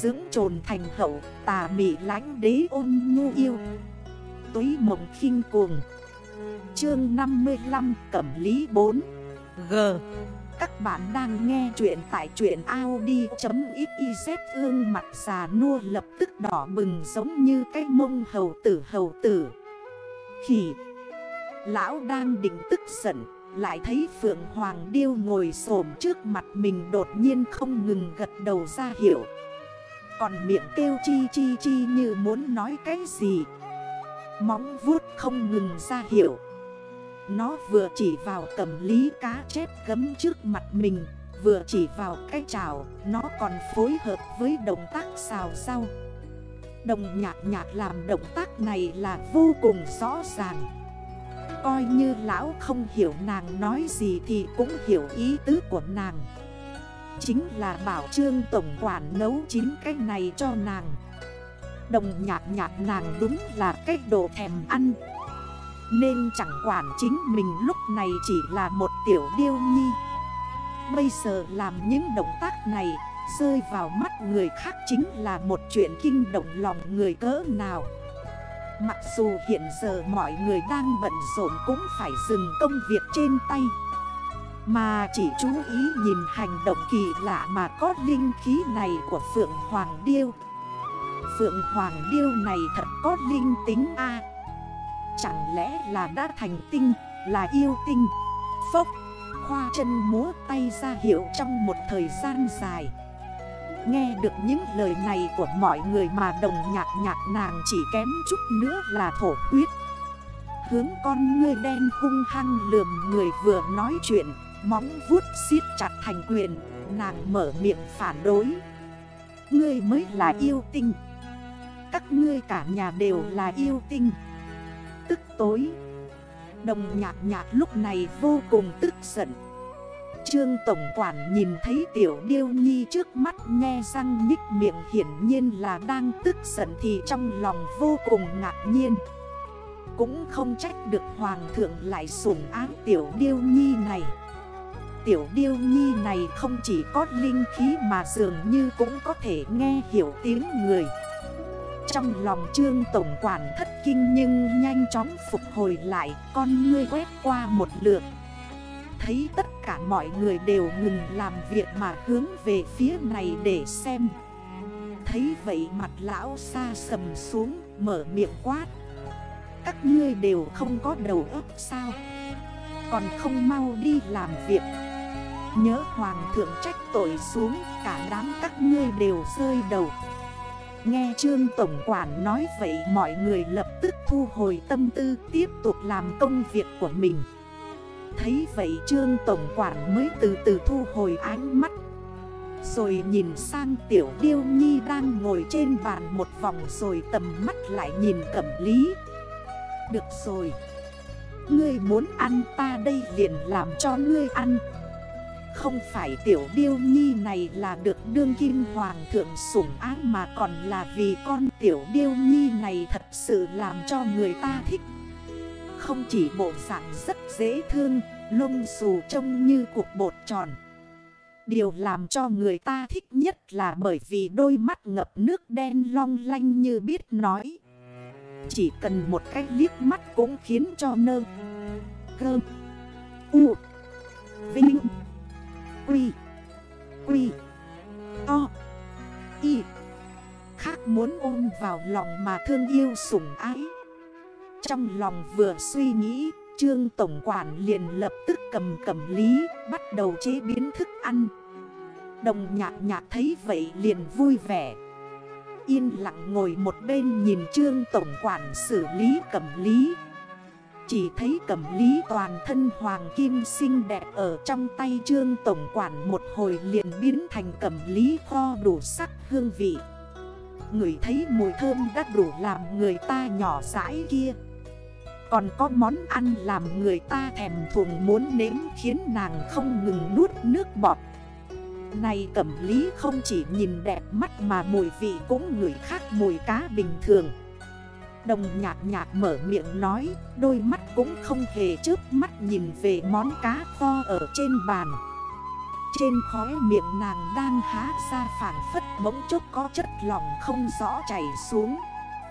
Dưỡng trồn thành hậu tà mị lánh đế ôn nhu yêu. Túy mộng khinh cuồng. Chương 55 Cẩm Lý 4 G. Các bạn đang nghe chuyện tại chuyện Audi.xyz Ương mặt già nua lập tức đỏ bừng giống như cái mông hầu tử hầu tử. Khỉ. Lão đang định tức giận Lại thấy Phượng Hoàng Điêu ngồi xổm trước mặt mình đột nhiên không ngừng gật đầu ra hiểu còn miệng kêu chi chi chi như muốn nói cái gì. Móng vuốt không ngừng ra hiểu Nó vừa chỉ vào cầm lý cá chép gấm trước mặt mình, Vừa chỉ vào cái chảo, Nó còn phối hợp với động tác xào rau. Đồng nhạc nhạc làm động tác này là vô cùng rõ ràng. Coi như lão không hiểu nàng nói gì thì cũng hiểu ý tứ của nàng. Chính là bảo trương tổng quản nấu chín cái này cho nàng. Đồng nhạc nhạc nàng đúng là cái đồ thèm ăn. Nên chẳng quản chính mình lúc này chỉ là một tiểu điêu nhi. Bây giờ làm những động tác này, Rơi vào mắt người khác chính là một chuyện kinh động lòng người cỡ nào. Mặc dù hiện giờ mọi người đang bận rộn cũng phải dừng công việc trên tay. Mà chỉ chú ý nhìn hành động kỳ lạ mà có linh khí này của Phượng Hoàng Điêu. Phượng Hoàng Điêu này thật có linh tính a. Chẳng lẽ là đã thành tinh, là yêu tinh? Phốc, khoa chân múa tay ra hiệu trong một thời gian dài. Nghe được những lời này của mọi người mà đồng nhạc nhạc nàng chỉ kém chút nữa là thổ huyết. Hướng con ngươi đen hung hăng lườm người vừa nói chuyện. Móng vuốt xiết chặt thành quyền, Nàng mở miệng phản đối. Ngươi mới là yêu tinh. Các ngươi cả nhà đều là yêu tinh. Tức tối. Đồng nhạc nhạc lúc này vô cùng tức giận. Trương Tổng Quản nhìn thấy Tiểu Điêu Nhi trước mắt nghe răng nhích miệng hiển nhiên là đang tức giận thì trong lòng vô cùng ngạc nhiên. Cũng không trách được Hoàng thượng lại sủng ác Tiểu Điêu Nhi này. Tiểu Điêu Nhi này không chỉ có linh khí mà dường như cũng có thể nghe hiểu tiếng người. Trong lòng trương tổng quản thất kinh nhưng nhanh chóng phục hồi lại, con ngươi quét qua một lượt. Thấy tất cả mọi người đều ngừng làm việc mà hướng về phía này để xem. Thấy vậy mặt lão xa sầm xuống, mở miệng quát. Các ngươi đều không có đầu óc sao? Còn không mau đi làm việc. Nhớ hoàng thượng trách tội xuống, Cả đám các ngươi đều rơi đầu. Nghe trương tổng quản nói vậy, Mọi người lập tức thu hồi tâm tư, Tiếp tục làm công việc của mình. Thấy vậy trương tổng quản mới từ từ thu hồi ánh mắt. Rồi nhìn sang tiểu điêu nhi đang ngồi trên bàn một vòng rồi tầm mắt lại nhìn cẩm lý. Được rồi, Ngươi muốn ăn ta đây liền làm cho ngươi ăn. Không phải tiểu điêu nhi này là được đương kim hoàng thượng sủng ái mà còn là vì con tiểu điêu nhi này thật sự làm cho người ta thích không chỉ bộ dạng rất dễ thương, lông xù trông như cục bột tròn. Điều làm cho người ta thích nhất là bởi vì đôi mắt ngập nước đen long lanh như biết nói. Chỉ cần một cái liếc mắt cũng khiến cho nơ cơ, U Vinh Quy Quy To Y Khác muốn ôm vào lòng mà thương yêu sủng ái trong lòng vừa suy nghĩ, Trương Tổng Quản liền lập tức cầm cầm lý, bắt đầu chế biến thức ăn. Đồng nhạc nhạc thấy vậy liền vui vẻ. Yên lặng ngồi một bên nhìn Trương Tổng Quản xử lý cầm lý. Chỉ thấy cẩm lý toàn thân hoàng kim xinh đẹp ở trong tay Trương Tổng Quản một hồi liền biến thành cẩm lý kho đủ sắc hương vị. Người thấy mùi thơm đã đủ làm người ta nhỏ rãi kia. Còn có món ăn làm người ta thèm thuồng muốn nếm khiến nàng không ngừng nuốt nước bọt Này cẩm lý không chỉ nhìn đẹp mắt mà mùi vị cũng người khác mùi cá bình thường Đồng nhạc nhạc mở miệng nói, Đôi mắt cũng không hề chớp mắt nhìn về món cá kho ở trên bàn. Trên khóe miệng nàng đang há ra phản phất bỗng chốc có chất lỏng không rõ chảy xuống.